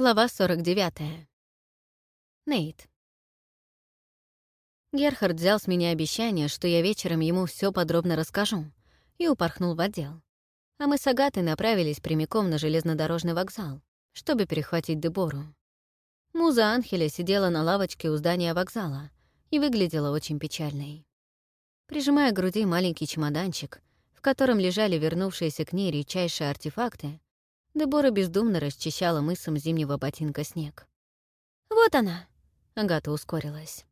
Глава 49. Нейт. Герхард взял с меня обещание, что я вечером ему все подробно расскажу, и упорхнул в отдел. А мы с Агатой направились прямиком на железнодорожный вокзал, чтобы перехватить Дебору. Муза Анхеля сидела на лавочке у здания вокзала и выглядела очень печальной. Прижимая к груди маленький чемоданчик, в котором лежали вернувшиеся к ней редчайшие артефакты, Дебора бездумно расчищала мысом зимнего ботинка снег. «Вот она!» — Агата ускорилась.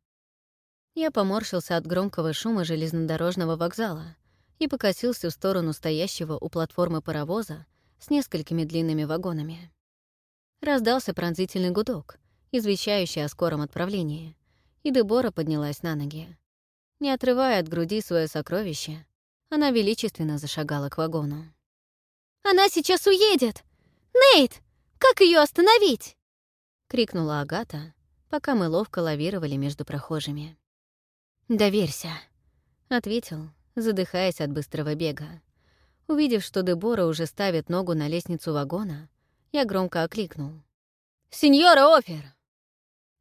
Я поморщился от громкого шума железнодорожного вокзала и покосился в сторону стоящего у платформы паровоза с несколькими длинными вагонами. Раздался пронзительный гудок, извещающий о скором отправлении, и Дебора поднялась на ноги. Не отрывая от груди свое сокровище, она величественно зашагала к вагону. «Она сейчас уедет!» «Нейт, как ее остановить?» — крикнула Агата, пока мы ловко лавировали между прохожими. «Доверься», — ответил, задыхаясь от быстрого бега. Увидев, что Дебора уже ставит ногу на лестницу вагона, я громко окликнул. «Сеньора Офер!»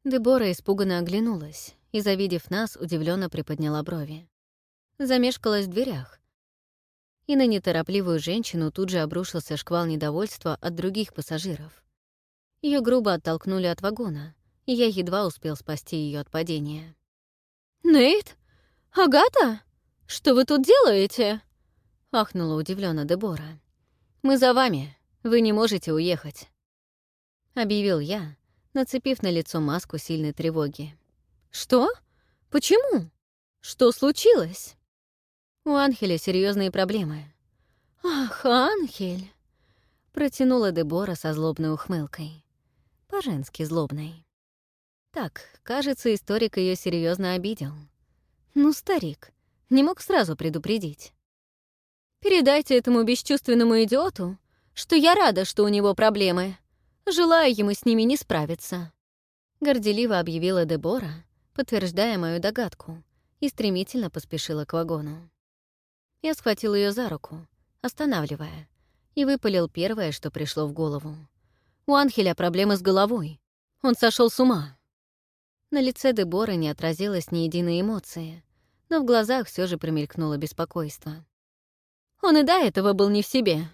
Дебора испуганно оглянулась и, завидев нас, удивленно приподняла брови. Замешкалась в дверях, и на неторопливую женщину тут же обрушился шквал недовольства от других пассажиров. Ее грубо оттолкнули от вагона, и я едва успел спасти ее от падения. «Нейт? Агата? Что вы тут делаете?» — ахнула удивленно Дебора. «Мы за вами. Вы не можете уехать», — объявил я, нацепив на лицо маску сильной тревоги. «Что? Почему? Что случилось?» У Анхеля серьезные проблемы. Ах, Анхель! Протянула Дебора со злобной ухмылкой. По-женски злобной. Так, кажется, историк ее серьезно обидел. Ну, старик, не мог сразу предупредить. Передайте этому бесчувственному идиоту, что я рада, что у него проблемы. Желаю ему с ними не справиться. Горделиво объявила Дебора, подтверждая мою догадку, и стремительно поспешила к вагону. Я схватил ее за руку, останавливая, и выпалил первое, что пришло в голову. У Анхеля проблемы с головой. Он сошел с ума. На лице Дебора не отразилось ни единой эмоции, но в глазах все же промелькнуло беспокойство. «Он и до этого был не в себе!»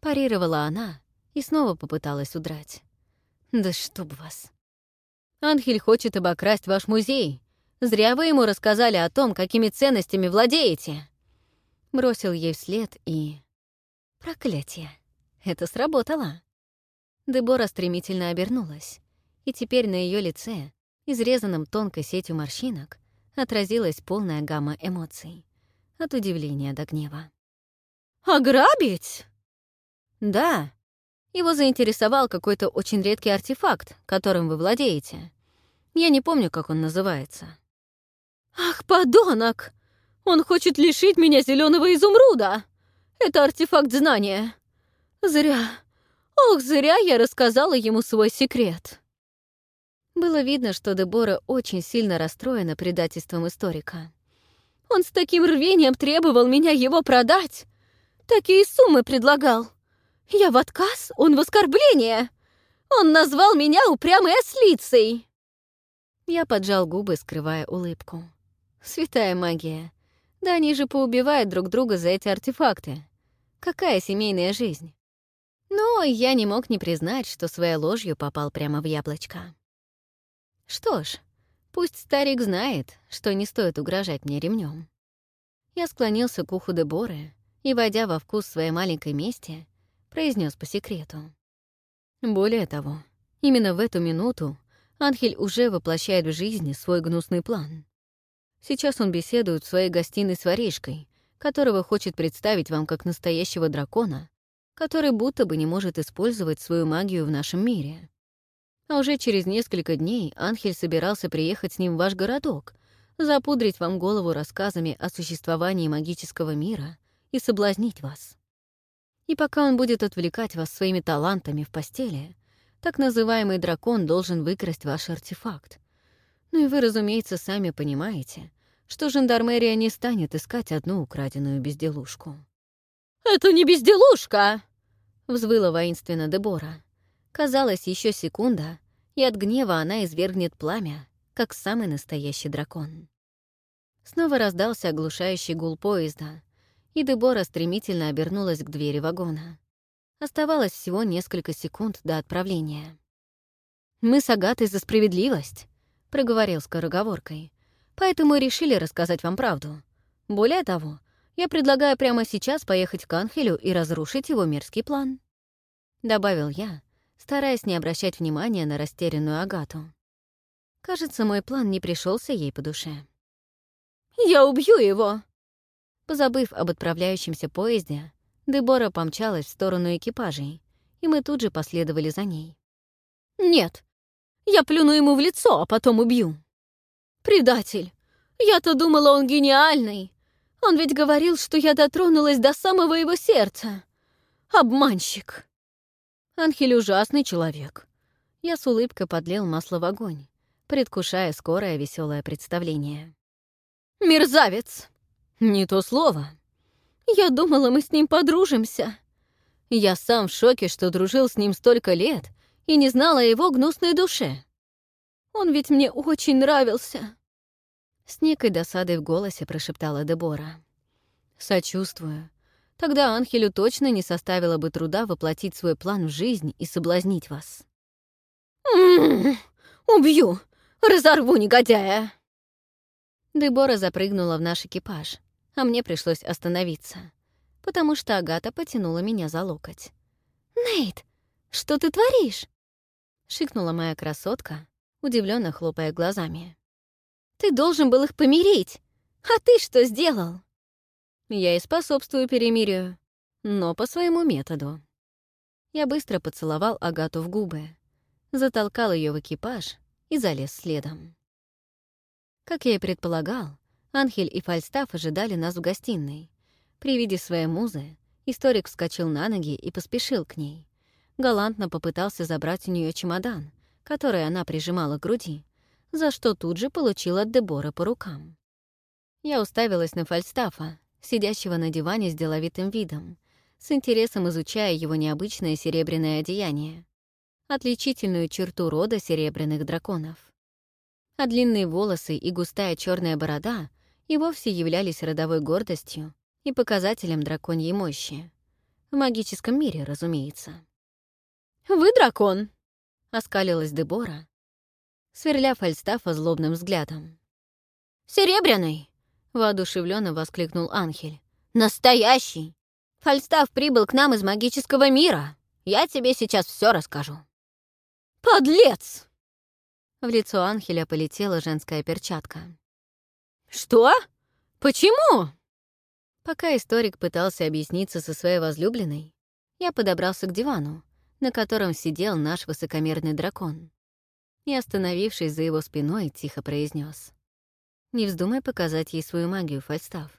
Парировала она и снова попыталась удрать. «Да чтоб вас!» «Анхель хочет обокрасть ваш музей. Зря вы ему рассказали о том, какими ценностями владеете!» бросил ей вслед и... Проклятие! Это сработало! Дебора стремительно обернулась, и теперь на ее лице, изрезанном тонкой сетью морщинок, отразилась полная гамма эмоций. От удивления до гнева. «Ограбить?» «Да. Его заинтересовал какой-то очень редкий артефакт, которым вы владеете. Я не помню, как он называется». «Ах, подонок! Он хочет лишить меня зеленого изумруда. Это артефакт знания. Зря. Ох, зря я рассказала ему свой секрет. Было видно, что Дебора очень сильно расстроена предательством историка. Он с таким рвением требовал меня его продать. Такие суммы предлагал. Я в отказ, он в оскорбление. Он назвал меня упрямой ослицей. Я поджал губы, скрывая улыбку. Святая магия. Да они же поубивают друг друга за эти артефакты. Какая семейная жизнь? Но я не мог не признать, что своей ложью попал прямо в яблочко. Что ж, пусть старик знает, что не стоит угрожать мне ремнем. Я склонился к уху Деборы и, войдя во вкус своей маленькой мести, произнес по секрету. Более того, именно в эту минуту Анхель уже воплощает в жизни свой гнусный план. Сейчас он беседует в своей гостиной с воришкой, которого хочет представить вам как настоящего дракона, который будто бы не может использовать свою магию в нашем мире. А уже через несколько дней Анхель собирался приехать с ним в ваш городок, запудрить вам голову рассказами о существовании магического мира и соблазнить вас. И пока он будет отвлекать вас своими талантами в постели, так называемый дракон должен выкрасть ваш артефакт, ну и вы, разумеется, сами понимаете, что жандармерия не станет искать одну украденную безделушку. «Это не безделушка!» — взвыла воинственно Дебора. Казалось, еще секунда, и от гнева она извергнет пламя, как самый настоящий дракон. Снова раздался оглушающий гул поезда, и Дебора стремительно обернулась к двери вагона. Оставалось всего несколько секунд до отправления. «Мы с Агатой за справедливость!» проговорил скороговоркой. «Поэтому решили рассказать вам правду. Более того, я предлагаю прямо сейчас поехать к Анхелю и разрушить его мерзкий план», — добавил я, стараясь не обращать внимания на растерянную Агату. Кажется, мой план не пришелся ей по душе. «Я убью его!» Позабыв об отправляющемся поезде, Дебора помчалась в сторону экипажей, и мы тут же последовали за ней. «Нет, я плюну ему в лицо, а потом убью. Предатель! Я-то думала, он гениальный. Он ведь говорил, что я дотронулась до самого его сердца. Обманщик. Анхель ужасный человек. Я с улыбкой подлил масло в огонь, предвкушая скорое веселое представление. Мерзавец! Не то слово. Я думала, мы с ним подружимся. Я сам в шоке, что дружил с ним столько лет — и не знала о его гнусной душе. Он ведь мне очень нравился. С некой досадой в голосе прошептала Дебора. Сочувствую. Тогда Анхелю точно не составило бы труда воплотить свой план в жизнь и соблазнить вас. М-м-м, убью! Разорву негодяя! Дебора запрыгнула в наш экипаж, а мне пришлось остановиться, потому что Агата потянула меня за локоть. «Нейт, что ты творишь?» шикнула моя красотка, удивленно хлопая глазами. «Ты должен был их помирить! А ты что сделал?» «Я и способствую перемирию, но по своему методу». Я быстро поцеловал Агату в губы, затолкал ее в экипаж и залез следом. Как я и предполагал, Анхель и Фальстаф ожидали нас в гостиной. При виде своей музы историк вскочил на ноги и поспешил к ней галантно попытался забрать у нее чемодан, который она прижимала к груди, за что тут же получил от Дебора по рукам. Я уставилась на Фальстафа, сидящего на диване с деловитым видом, с интересом изучая его необычное серебряное одеяние, отличительную черту рода серебряных драконов. А длинные волосы и густая черная борода и вовсе являлись родовой гордостью и показателем драконьей мощи. В магическом мире, разумеется. «Вы дракон!» — оскалилась Дебора, сверля Фальстафа злобным взглядом. «Серебряный!» — воодушевленно воскликнул Анхель. «Настоящий! Фальстав прибыл к нам из магического мира! Я тебе сейчас все расскажу!» «Подлец!» В лицо Анхеля полетела женская перчатка. «Что? Почему?» Пока историк пытался объясниться со своей возлюбленной, я подобрался к дивану, на котором сидел наш высокомерный дракон, и, остановившись за его спиной, тихо произнес: «Не вздумай показать ей свою магию, Фальстав.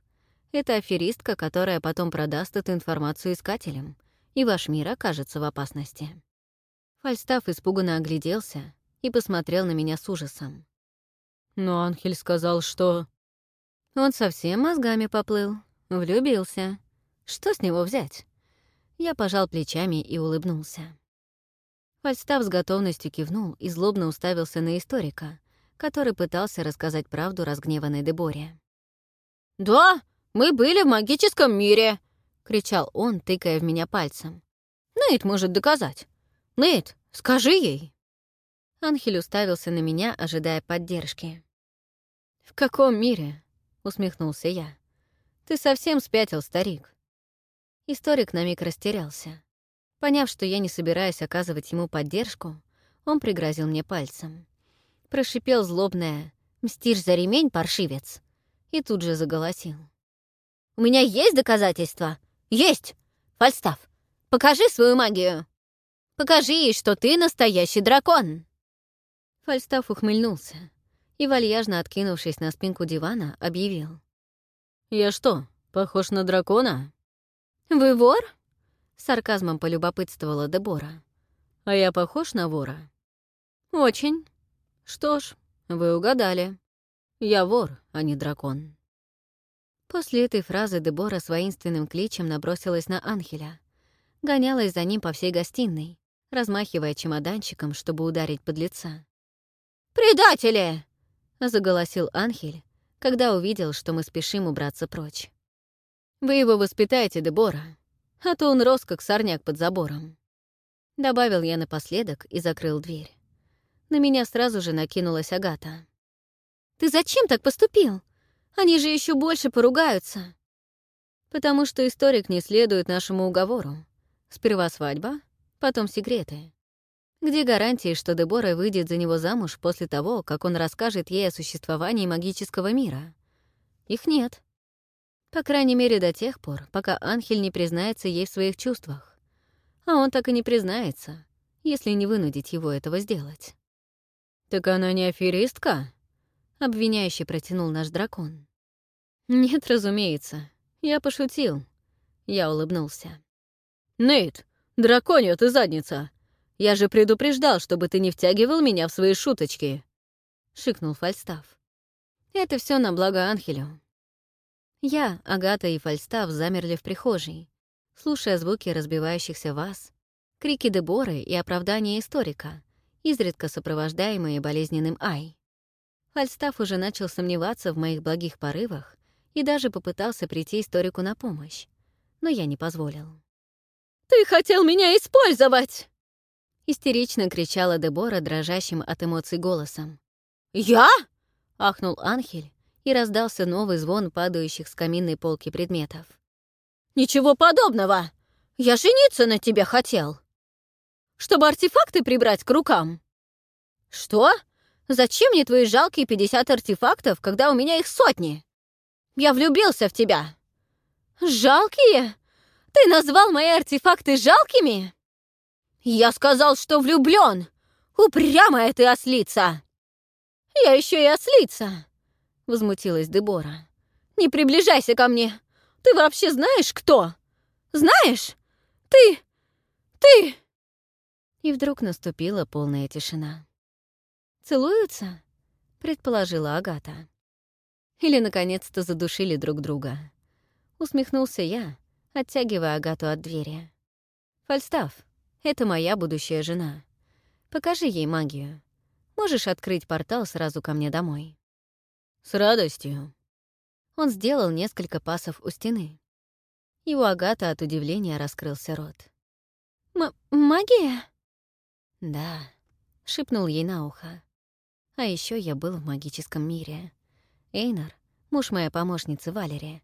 Это аферистка, которая потом продаст эту информацию искателям, и ваш мир окажется в опасности». Фальстав испуганно огляделся и посмотрел на меня с ужасом. «Но Анхель сказал, что...» «Он совсем мозгами поплыл, влюбился. Что с него взять?» Я пожал плечами и улыбнулся. Фальстав с готовностью кивнул и злобно уставился на историка, который пытался рассказать правду разгневанной Деборе. «Да, мы были в магическом мире!» — кричал он, тыкая в меня пальцем. «Нейт может доказать! Нейт, скажи ей!» Анхель уставился на меня, ожидая поддержки. «В каком мире?» — усмехнулся я. «Ты совсем спятил, старик. Историк на миг растерялся. Поняв, что я не собираюсь оказывать ему поддержку, он пригрозил мне пальцем. Прошипел злобное «Мстишь за ремень, паршивец!» и тут же заголосил. «У меня есть доказательства? Есть! Фальстав, покажи свою магию! Покажи ей, что ты настоящий дракон!» Фальстав ухмыльнулся и, вальяжно откинувшись на спинку дивана, объявил. «Я что, похож на дракона?» «Вы вор?» — сарказмом полюбопытствовала Дебора. «А я похож на вора?» «Очень. Что ж, вы угадали. Я вор, а не дракон». После этой фразы Дебора с воинственным кличем набросилась на Анхеля. Гонялась за ним по всей гостиной, размахивая чемоданчиком, чтобы ударить под лица. «Предатели!» — заголосил Анхель, когда увидел, что мы спешим убраться прочь. Вы его воспитаете, Дебора, а то он рос, как сорняк под забором. Добавил я напоследок и закрыл дверь. На меня сразу же накинулась Агата. «Ты зачем так поступил? Они же еще больше поругаются!» «Потому что историк не следует нашему уговору. Сперва свадьба, потом секреты. Где гарантии, что Дебора выйдет за него замуж после того, как он расскажет ей о существовании магического мира? Их нет. По крайней мере, до тех пор, пока Анхель не признается ей в своих чувствах. А он так и не признается, если не вынудить его этого сделать. «Так она не аферистка?» — обвиняюще протянул наш дракон. «Нет, разумеется. Я пошутил». Я улыбнулся. «Нейт, драконья ты задница! Я же предупреждал, чтобы ты не втягивал меня в свои шуточки!» — шикнул Фальстав. «Это все на благо Анхелю. Я, Агата и Фальстав замерли в прихожей, слушая звуки разбивающихся ваз, крики Деборы и оправдания историка, изредка сопровождаемые болезненным «Ай». Фальстав уже начал сомневаться в моих благих порывах и даже попытался прийти историку на помощь, но я не позволил. «Ты хотел меня использовать!» Истерично кричала Дебора дрожащим от эмоций голосом. «Я?» — ахнул Анхель, и раздался новый звон падающих с каминной полки предметов. «Ничего подобного! Я жениться на тебя хотел! Чтобы артефакты прибрать к рукам!» «Что? Зачем мне твои жалкие 50 артефактов, когда у меня их сотни? Я влюбился в тебя!» «Жалкие? Ты назвал мои артефакты жалкими?» «Я сказал, что влюблен! Упрямая ты ослица!» «Я еще и ослица! — возмутилась Дебора. «Не приближайся ко мне! Ты вообще знаешь, кто? Знаешь? Ты! Ты!» И вдруг наступила полная тишина. «Целуются?» — предположила Агата. «Или, наконец-то, задушили друг друга?» Усмехнулся я, оттягивая Агату от двери. «Фальстав, это моя будущая жена. Покажи ей магию. Можешь открыть портал сразу ко мне домой». «С радостью». Он сделал несколько пасов у стены. И у Агата от удивления раскрылся рот. М «Магия?» «Да», — шепнул ей на ухо. «А еще я был в магическом мире. Эйнар, муж моей помощницы Валерия,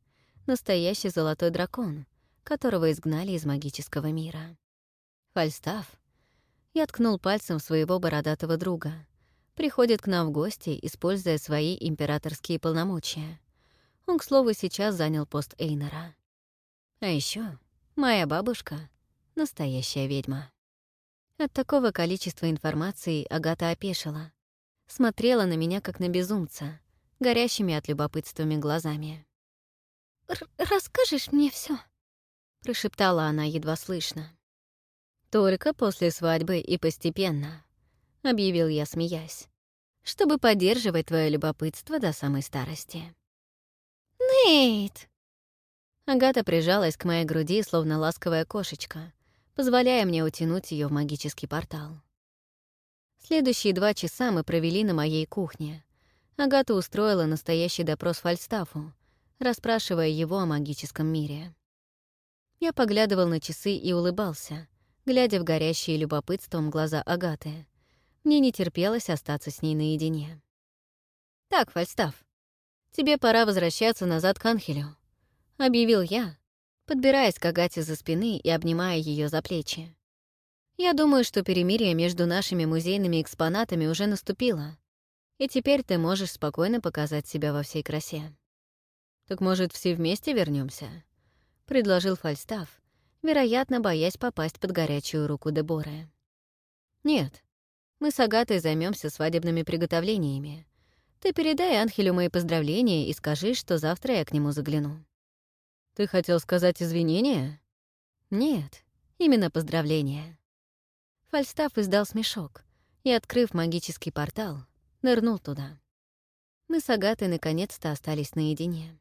настоящий золотой дракон, которого изгнали из магического мира. Фальстав. Я ткнул пальцем своего бородатого друга — приходит к нам в гости, используя свои императорские полномочия. Он, к слову, сейчас занял пост Эйнера. А еще моя бабушка — настоящая ведьма. От такого количества информации Агата опешила. Смотрела на меня, как на безумца, горящими от любопытствами глазами. Р «Расскажешь мне все? прошептала она едва слышно. «Только после свадьбы и постепенно», — объявил я, смеясь, — «чтобы поддерживать твое любопытство до самой старости». «Нейт!» Агата прижалась к моей груди, словно ласковая кошечка, позволяя мне утянуть ее в магический портал. Следующие два часа мы провели на моей кухне. Агата устроила настоящий допрос Фальстафу, расспрашивая его о магическом мире. Я поглядывал на часы и улыбался, глядя в горящие любопытством глаза Агаты, мне не терпелось остаться с ней наедине. «Так, Фальстав, тебе пора возвращаться назад к Анхелю», — объявил я, подбираясь к Агате за спины и обнимая ее за плечи. «Я думаю, что перемирие между нашими музейными экспонатами уже наступило, и теперь ты можешь спокойно показать себя во всей красе». «Так, может, все вместе вернемся? предложил Фальстав, вероятно, боясь попасть под горячую руку Деборы. «Нет, мы с Агатой займемся свадебными приготовлениями. Ты передай Анхелю мои поздравления и скажи, что завтра я к нему загляну». «Ты хотел сказать извинения?» «Нет, именно поздравления». Фальстав издал смешок и, открыв магический портал, нырнул туда. Мы с Агатой наконец-то остались наедине.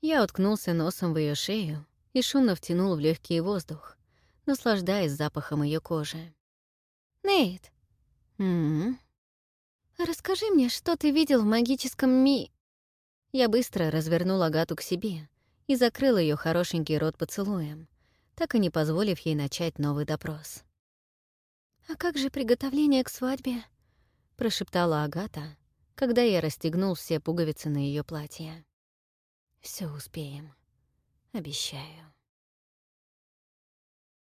Я уткнулся носом в ее шею и шумно втянул в легкий воздух, наслаждаясь запахом ее кожи. «Нейт, М «Расскажи мне, что ты видел в магическом ми...» Я быстро развернула Гату к себе и закрыла ее хорошенький рот поцелуем, так и не позволив ей начать новый допрос. «А как же приготовление к свадьбе?» — прошептала Агата, когда я расстегнул все пуговицы на ее платье. Все успеем. Обещаю».